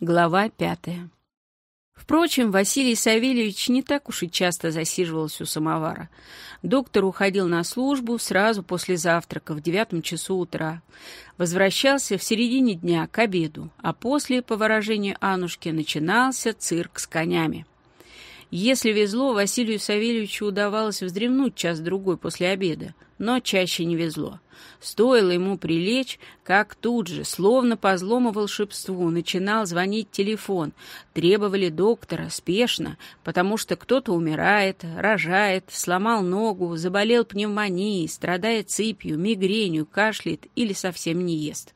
Глава пятая. Впрочем, Василий Савельевич не так уж и часто засиживался у самовара. Доктор уходил на службу сразу после завтрака в девятом часу утра. Возвращался в середине дня к обеду, а после, по выражению Анушки, начинался цирк с конями. Если везло, Василию Савельевичу удавалось вздремнуть час-другой после обеда, но чаще не везло. Стоило ему прилечь, как тут же, словно по злому волшебству, начинал звонить телефон. Требовали доктора, спешно, потому что кто-то умирает, рожает, сломал ногу, заболел пневмонией, страдает сыпью, мигренью, кашляет или совсем не ест.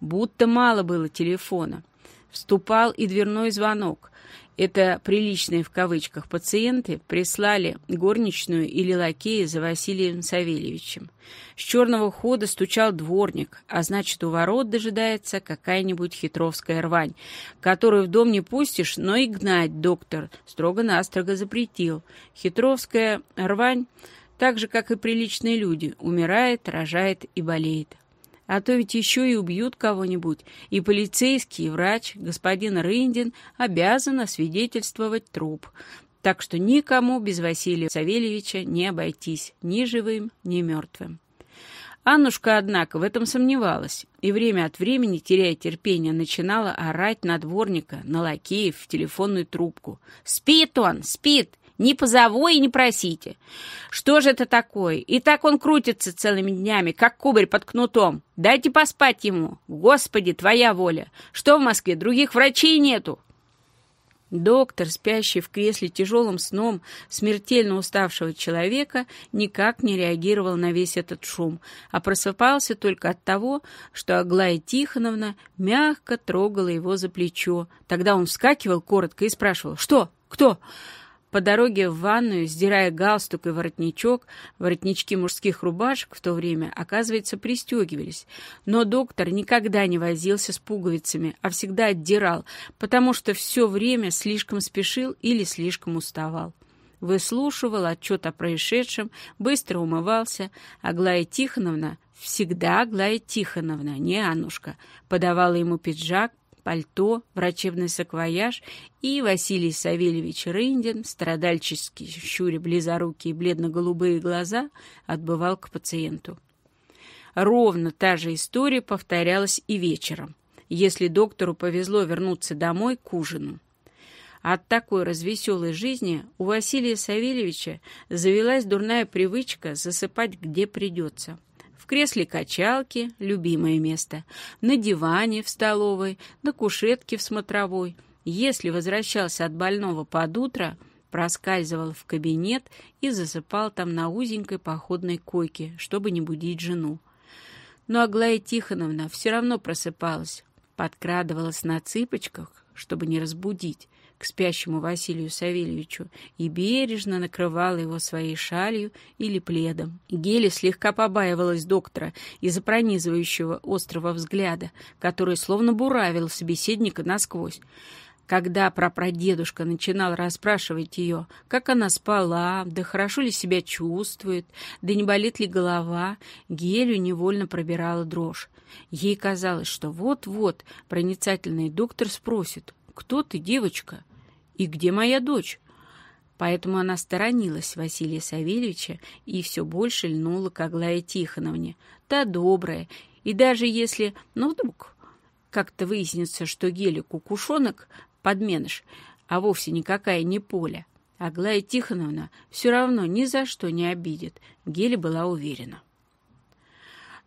Будто мало было телефона. Вступал и дверной звонок это приличные в кавычках пациенты, прислали горничную или лакея за Василием Савельевичем. С черного хода стучал дворник, а значит, у ворот дожидается какая-нибудь хитровская рвань, которую в дом не пустишь, но и гнать доктор строго-настрого запретил. Хитровская рвань, так же, как и приличные люди, умирает, рожает и болеет. А то ведь еще и убьют кого-нибудь, и полицейский, и врач, господин Рындин, обязан освидетельствовать труп. Так что никому без Василия Савельевича не обойтись, ни живым, ни мертвым. Аннушка, однако, в этом сомневалась, и время от времени, теряя терпение, начинала орать на дворника, на лакеев в телефонную трубку. «Спит он! Спит! Не позову и не просите. Что же это такое? И так он крутится целыми днями, как кубарь под кнутом. Дайте поспать ему. Господи, твоя воля. Что в Москве? Других врачей нету. Доктор, спящий в кресле тяжелым сном смертельно уставшего человека, никак не реагировал на весь этот шум, а просыпался только от того, что Аглая Тихоновна мягко трогала его за плечо. Тогда он вскакивал коротко и спрашивал «Что? Кто?» По дороге в ванную, сдирая галстук и воротничок, воротнички мужских рубашек в то время, оказывается, пристегивались. Но доктор никогда не возился с пуговицами, а всегда отдирал, потому что все время слишком спешил или слишком уставал. Выслушивал отчет о происшедшем, быстро умывался. Аглая Тихоновна, всегда Аглая Тихоновна, не Аннушка, подавала ему пиджак, пальто, врачебный саквояж, и Василий Савельевич Рындин, страдальчески щуря близорукие бледно-голубые глаза, отбывал к пациенту. Ровно та же история повторялась и вечером, если доктору повезло вернуться домой к ужину. От такой развеселой жизни у Василия Савельевича завелась дурная привычка засыпать где придется – в кресле качалки — любимое место, на диване в столовой, на кушетке в смотровой. Если возвращался от больного под утро, проскальзывал в кабинет и засыпал там на узенькой походной койке, чтобы не будить жену. Но Аглая Тихоновна все равно просыпалась, подкрадывалась на цыпочках, чтобы не разбудить, к спящему Василию Савельевичу и бережно накрывала его своей шалью или пледом. Гели слегка побаивалась доктора из-за пронизывающего острого взгляда, который словно буравил собеседника насквозь. Когда прапрадедушка начинал расспрашивать ее, как она спала, да хорошо ли себя чувствует, да не болит ли голова, Гелю невольно пробирала дрожь. Ей казалось, что вот-вот проницательный доктор спросит, «Кто ты, девочка? И где моя дочь?» Поэтому она сторонилась Василия Савельевича и все больше льнула к Аглае Тихоновне. Та добрая, и даже если, ну вдруг, как-то выяснится, что Геля кукушонок подменыш, а вовсе никакая не Поля, Аглая Тихоновна все равно ни за что не обидит, Геля была уверена.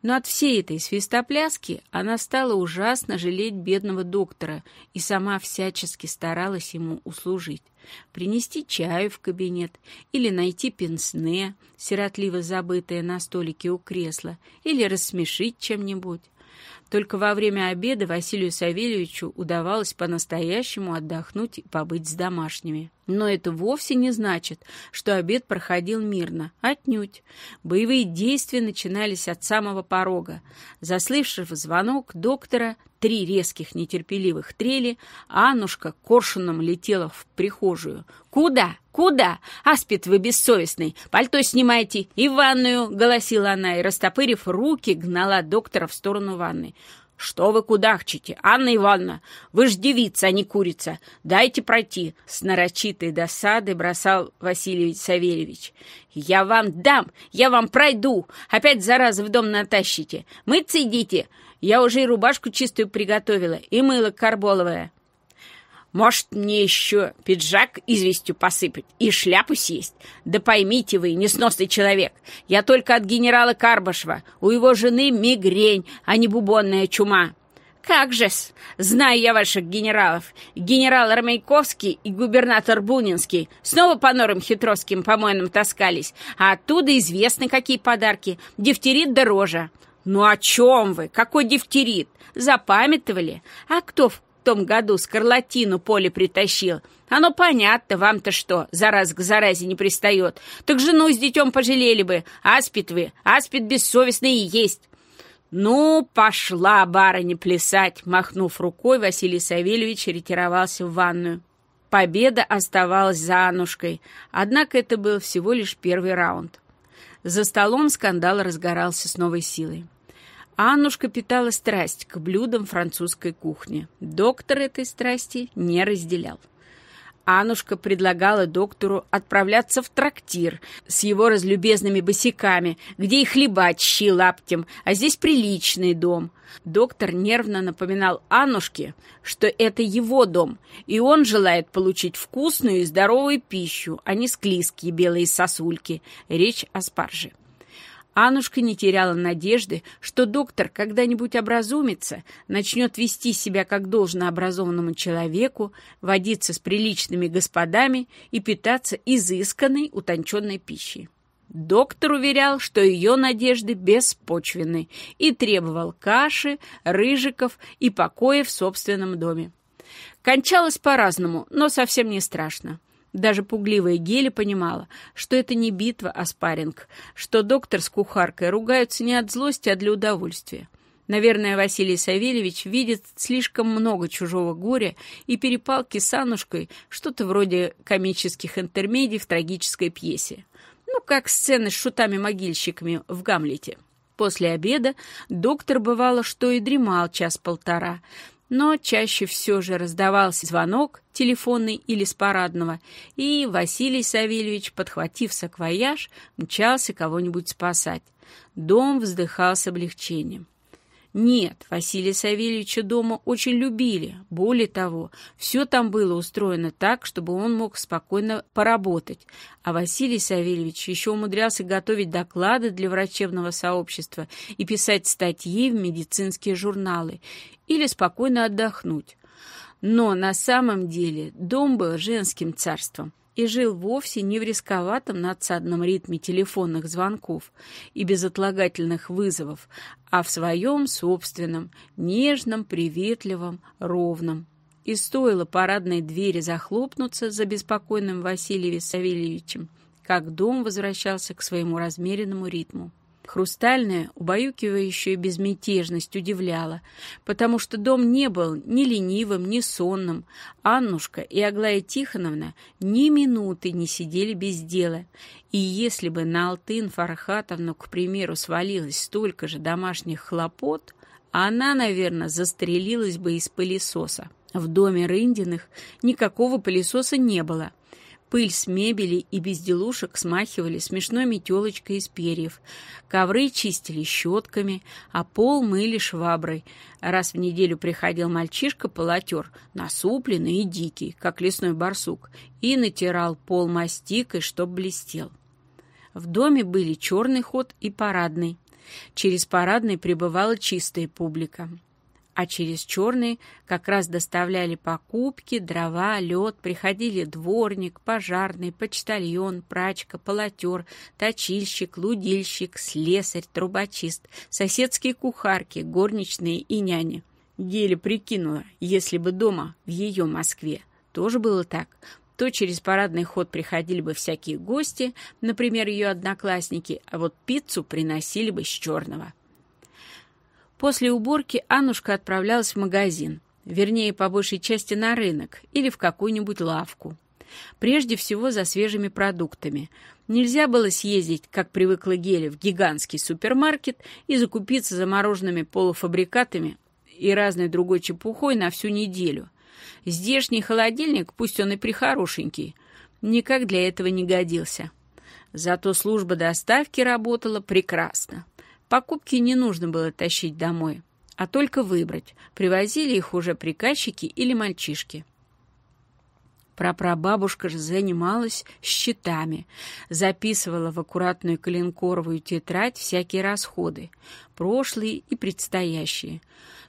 Но от всей этой свистопляски она стала ужасно жалеть бедного доктора и сама всячески старалась ему услужить. Принести чаю в кабинет или найти пенсне, сиротливо забытое на столике у кресла, или рассмешить чем-нибудь. Только во время обеда Василию Савельевичу удавалось по-настоящему отдохнуть и побыть с домашними. Но это вовсе не значит, что обед проходил мирно. Отнюдь. Боевые действия начинались от самого порога. Заслышав звонок доктора, три резких нетерпеливых трели, Аннушка коршуном летела в прихожую. «Куда? Куда? Аспид вы бессовестный! Пальто снимайте и ванную!» — голосила она и, растопырив руки, гнала доктора в сторону ванны. «Что вы кудахчете, Анна Ивановна? Вы ж девица, а не курица. Дайте пройти!» С нарочитой досадой бросал Василий Савельевич. «Я вам дам! Я вам пройду! Опять зараза в дом натащите! Мыться идите! Я уже и рубашку чистую приготовила, и мыло карболовое!» Может, мне еще пиджак известью посыпать и шляпу съесть? Да поймите вы, несносный человек, я только от генерала Карбашева. У его жены мигрень, а не бубонная чума. Как же-с, знаю я ваших генералов. Генерал Армейковский и губернатор Бунинский снова по норам хитровским помойным таскались, а оттуда известны какие подарки. Дифтерит да рожа. Ну о чем вы? Какой дифтерит? Запамятовали? А кто в том году скарлатину поле притащил. Оно понятно, вам-то что, зараз к заразе не пристает. Так жену с детем пожалели бы. Аспид вы, аспид бессовестный и есть. «Ну, пошла барыня плясать!» Махнув рукой, Василий Савельевич ретировался в ванную. Победа оставалась за Аннушкой, однако это был всего лишь первый раунд. За столом скандал разгорался с новой силой. Аннушка питала страсть к блюдам французской кухни. Доктор этой страсти не разделял. Аннушка предлагала доктору отправляться в трактир с его разлюбезными босиками, где и хлебать щи лаптем, а здесь приличный дом. Доктор нервно напоминал Аннушке, что это его дом, и он желает получить вкусную и здоровую пищу, а не склизкие белые сосульки. Речь о спарже. Аннушка не теряла надежды, что доктор когда-нибудь образумится, начнет вести себя как должно образованному человеку, водиться с приличными господами и питаться изысканной, утонченной пищей. Доктор уверял, что ее надежды беспочвенны и требовал каши, рыжиков и покоя в собственном доме. Кончалось по-разному, но совсем не страшно. Даже пугливая Гели понимала, что это не битва, а спарринг, что доктор с кухаркой ругаются не от злости, а для удовольствия. Наверное, Василий Савельевич видит слишком много чужого горя и перепалки с Аннушкой, что-то вроде комических интермедий в трагической пьесе. Ну, как сцены с шутами-могильщиками в «Гамлете». После обеда доктор бывало, что и дремал час-полтора, но чаще все же раздавался звонок, телефонный или с парадного, и Василий Савельевич, подхватив саквояж, мчался кого-нибудь спасать. Дом вздыхал с облегчением. Нет, Василия Савельевича дома очень любили. Более того, все там было устроено так, чтобы он мог спокойно поработать. А Василий Савельевич еще умудрялся готовить доклады для врачебного сообщества и писать статьи в медицинские журналы или спокойно отдохнуть. Но на самом деле дом был женским царством и жил вовсе не в рисковатом надсадном ритме телефонных звонков и безотлагательных вызовов, а в своем собственном, нежном, приветливом, ровном. И стоило парадной двери захлопнуться за беспокойным Василием Савельевичем, как дом возвращался к своему размеренному ритму. Хрустальная, убаюкивающая безмятежность удивляла, потому что дом не был ни ленивым, ни сонным. Аннушка и Аглая Тихоновна ни минуты не сидели без дела. И если бы на Алтын Фархатовну, к примеру, свалилось столько же домашних хлопот, она, наверное, застрелилась бы из пылесоса. В доме Рындиных никакого пылесоса не было. Пыль с мебели и безделушек смахивали смешной метелочкой из перьев. Ковры чистили щетками, а пол мыли шваброй. Раз в неделю приходил мальчишка-полотер, насупленный и дикий, как лесной барсук, и натирал пол мастикой, чтоб блестел. В доме были черный ход и парадный. Через парадный пребывала чистая публика а через черный как раз доставляли покупки, дрова, лед, приходили дворник, пожарный, почтальон, прачка, полотер, точильщик, лудильщик, слесарь, трубочист, соседские кухарки, горничные и няни. Геля прикинула, если бы дома, в ее Москве, тоже было так, то через парадный ход приходили бы всякие гости, например, ее одноклассники, а вот пиццу приносили бы с черного. После уборки Аннушка отправлялась в магазин, вернее, по большей части на рынок или в какую-нибудь лавку. Прежде всего за свежими продуктами. Нельзя было съездить, как привыкла Геля, в гигантский супермаркет и закупиться замороженными полуфабрикатами и разной другой чепухой на всю неделю. Здешний холодильник, пусть он и прихорошенький, никак для этого не годился. Зато служба доставки работала прекрасно. Покупки не нужно было тащить домой, а только выбрать, привозили их уже приказчики или мальчишки. Прапрабабушка же занималась счетами, записывала в аккуратную коленкоровую тетрадь всякие расходы, прошлые и предстоящие.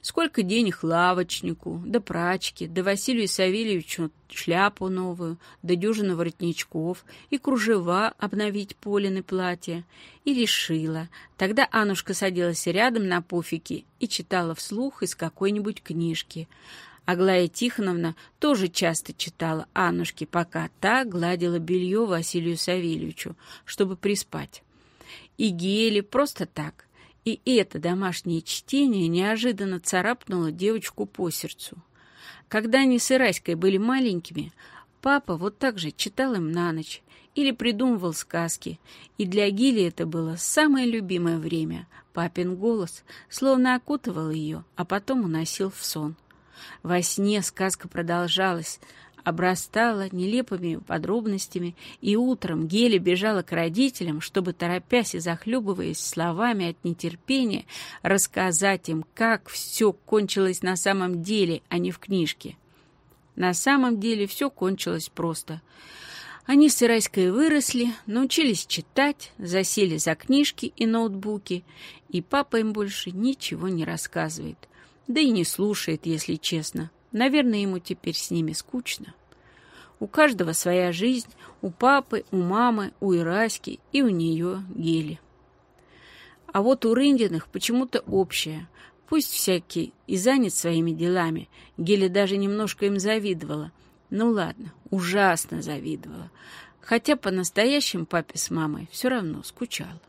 Сколько денег лавочнику, да прачке, да Василию Савельевичу шляпу новую, да дюжину воротничков, и кружева обновить Полины платье. И решила. Тогда Анушка садилась рядом на пуфике и читала вслух из какой-нибудь книжки. Аглая Тихоновна тоже часто читала Аннушке, пока та гладила белье Василию Савельевичу, чтобы приспать. И Гели просто так. И это домашнее чтение неожиданно царапнуло девочку по сердцу. Когда они с Ираськой были маленькими, папа вот так же читал им на ночь или придумывал сказки, и для Гили это было самое любимое время. Папин голос словно окутывал ее, а потом уносил в сон. Во сне сказка продолжалась, обрастала нелепыми подробностями, и утром Гели бежала к родителям, чтобы, торопясь и захлебываясь словами от нетерпения, рассказать им, как все кончилось на самом деле, а не в книжке. На самом деле все кончилось просто. Они с Ирайской выросли, научились читать, засели за книжки и ноутбуки, и папа им больше ничего не рассказывает. Да и не слушает, если честно. Наверное, ему теперь с ними скучно. У каждого своя жизнь, у папы, у мамы, у Ираськи и у нее Гели. А вот у Рындиных почему-то общая. Пусть всякий и занят своими делами, Гели даже немножко им завидовала. Ну ладно, ужасно завидовала. Хотя по-настоящему папе с мамой все равно скучала.